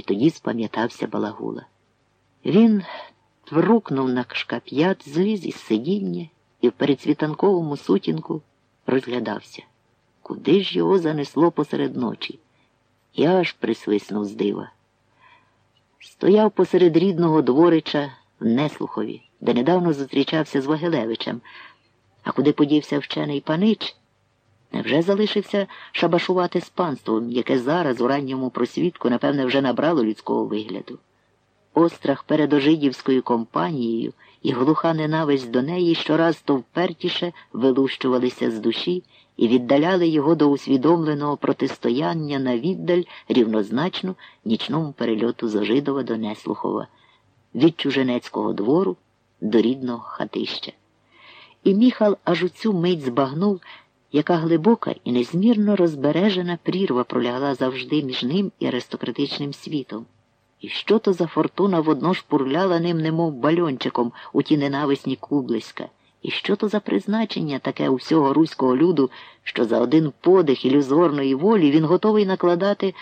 І тоді спам'ятався балагула. Він врукнув на шкап'ят, зліз із сидіння і в передсвітанковому сутінку розглядався. Куди ж його занесло посеред ночі? Я аж присвиснув з дива. Стояв посеред рідного дворича в Неслухові, де недавно зустрічався з Вагилевичем, а куди подівся вчений панич, невже залишився шабашувати з панством, яке зараз у ранньому просвітку, напевне, вже набрало людського вигляду. Острах перед ожидівською компанією і глуха ненависть до неї щораз то впертіше вилущувалися з душі і віддаляли його до усвідомленого протистояння на віддаль рівнозначно нічному перельоту з Ожидова до Неслухова, від Чуженецького двору до рідного хатища. І міхал аж у цю мить збагнув, яка глибока і незмірно розбережена прірва пролягла завжди між ним і аристократичним світом. І що то за фортуна водно шпурляла ним, немов бальончиком у ті ненависні кублиська, і що то за призначення таке у всього руського люду, що за один подих ілюзорної волі він готовий накладати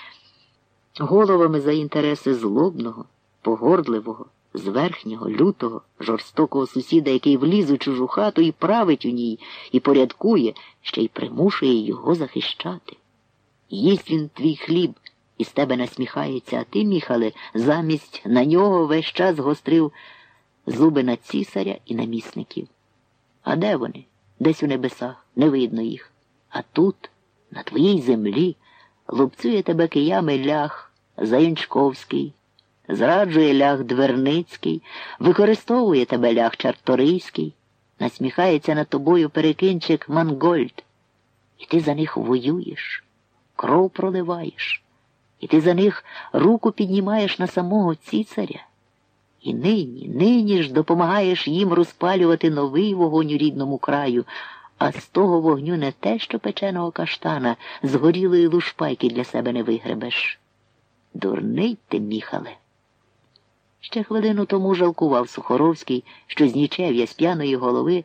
головами за інтереси злобного, погордливого, зверхнього, лютого, жорстокого сусіда, який вліз у чужу хату і править у ній, і порядкує, ще й примушує його захищати. Їсть він твій хліб і з тебе насміхається, а ти, міхале, замість на нього весь час гострив зуби на цісаря і намісників. А де вони? Десь у небесах, не видно їх. А тут, на твоїй землі, лупцює тебе киями лях Заянчковський, зраджує лях Дверницький, використовує тебе лях Чарторийський, насміхається над тобою перекинчик Мангольд. І ти за них воюєш, кров проливаєш. І ти за них руку піднімаєш на самого цісаря. І нині, нині ж допомагаєш їм розпалювати новий вогонь у рідному краю, а з того вогню не те, що печеного каштана, згорілої лушпайки для себе не вигребеш. Дурний ти, міхале. Ще хвилину тому жалкував Сухоровський, що з нічев'я з п'яної голови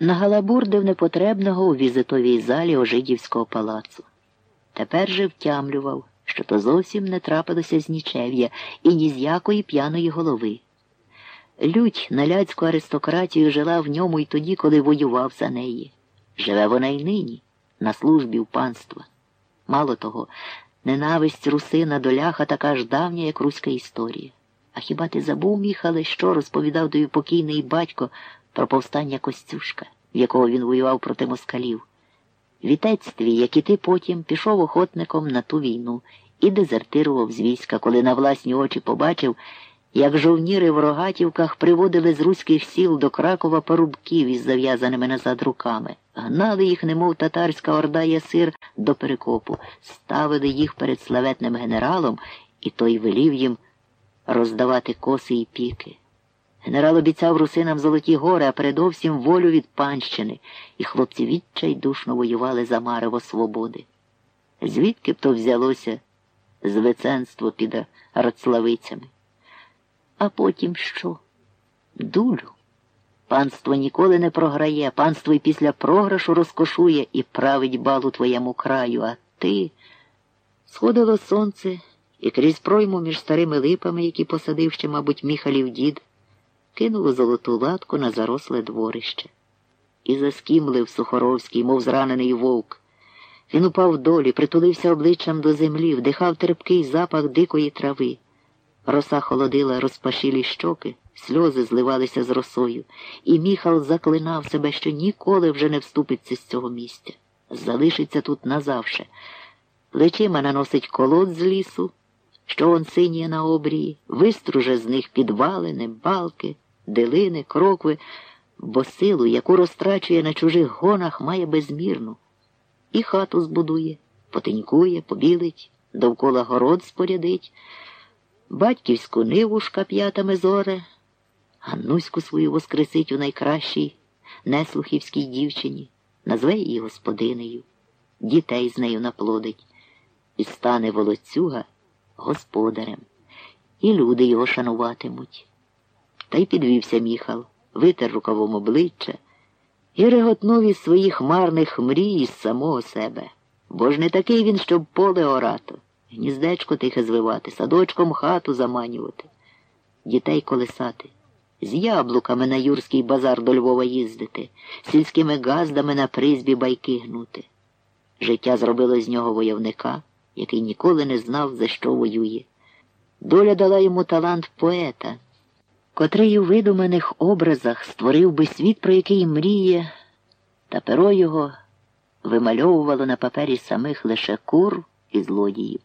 нагалабурдив непотребного у візитовій залі Ожидівського палацу. Тепер же втямлював що то зовсім не трапилося з нічев'я і ні з якої п'яної голови. Лють на ляцьку аристократію жила в ньому й тоді, коли воював за неї. Живе вона й нині, на службі у панства. Мало того, ненависть русина до ляха така ж давня, як руська історія. А хіба ти забув, Міхале, що розповідав тобі покійний батько про повстання Костюшка, в якого він воював проти москалів? Вітець твій, як і ти потім, пішов охотником на ту війну і дезертирував з війська, коли на власні очі побачив, як жовніри в рогатівках приводили з руських сіл до Кракова парубків із зав'язаними назад руками, гнали їх, немов татарська орда ясир, до перекопу, ставили їх перед славетним генералом, і той велів їм роздавати коси і піки. Генерал обіцяв русинам золоті гори, а передовсім волю від панщини, і хлопці відчайдушно воювали за марево свободи. Звідки б то взялося звеценство під Роцлавицями? А потім що? Дулю. Панство ніколи не програє, панство і після програшу розкошує і править бал у твоєму краю, а ти сходило сонце і крізь пройму між старими липами, які посадив ще, мабуть, міхалів дід кинуло золоту латку на заросле дворище. І заскімлив Сухоровський, мов зранений вовк. Він упав долі, притулився обличчям до землі, вдихав терпкий запах дикої трави. Роса холодила розпашілі щоки, сльози зливалися з росою, і міхал заклинав себе, що ніколи вже не вступиться з цього місця. Залишиться тут назавше. Плечима наносить колод з лісу, що он синіє на обрії, виструже з них підвалини, балки дилини, крокви, бо силу, яку розтрачує на чужих гонах, має безмірну. І хату збудує, потенькує, побілить, довкола город спорядить, батьківську ниву шкап'ятами зоре, Ганнуську свою воскресить у найкращій неслухівській дівчині, назве її господинею, дітей з нею наплодить, і стане волоцюга господарем, і люди його шануватимуть. Та й підвівся міхал, витер рукавом обличчя і реготнув із своїх марних мрій із самого себе. Бо ж не такий він, щоб поле орато. гніздечко тихе звивати, садочком хату заманювати, дітей колесати, з яблуками на юрський базар до Львова їздити, сільськими газдами на призбі байки гнути. Життя зробило з нього войовника, який ніколи не знав, за що воює. Доля дала йому талант поета, котрий у видуманих образах створив би світ, про який мріє, та перо його вимальовувало на папері самих лише кур і злодіїв.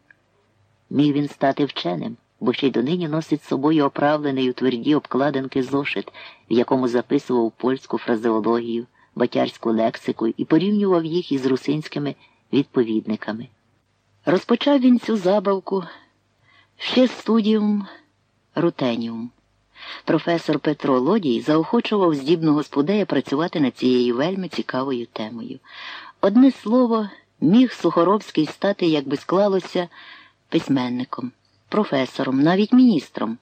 Міг він стати вченим, бо ще й донині носить з собою оправлений у тверді обкладинки зошит, в якому записував польську фразеологію, батярську лексику і порівнював їх із русинськими відповідниками. Розпочав він цю забавку ще студіум Рутеніум. Професор Петро Лодій заохочував здібного спудея працювати над цією вельми цікавою темою. Одне слово, міг Сухоровський стати, як би склалося, письменником, професором, навіть міністром.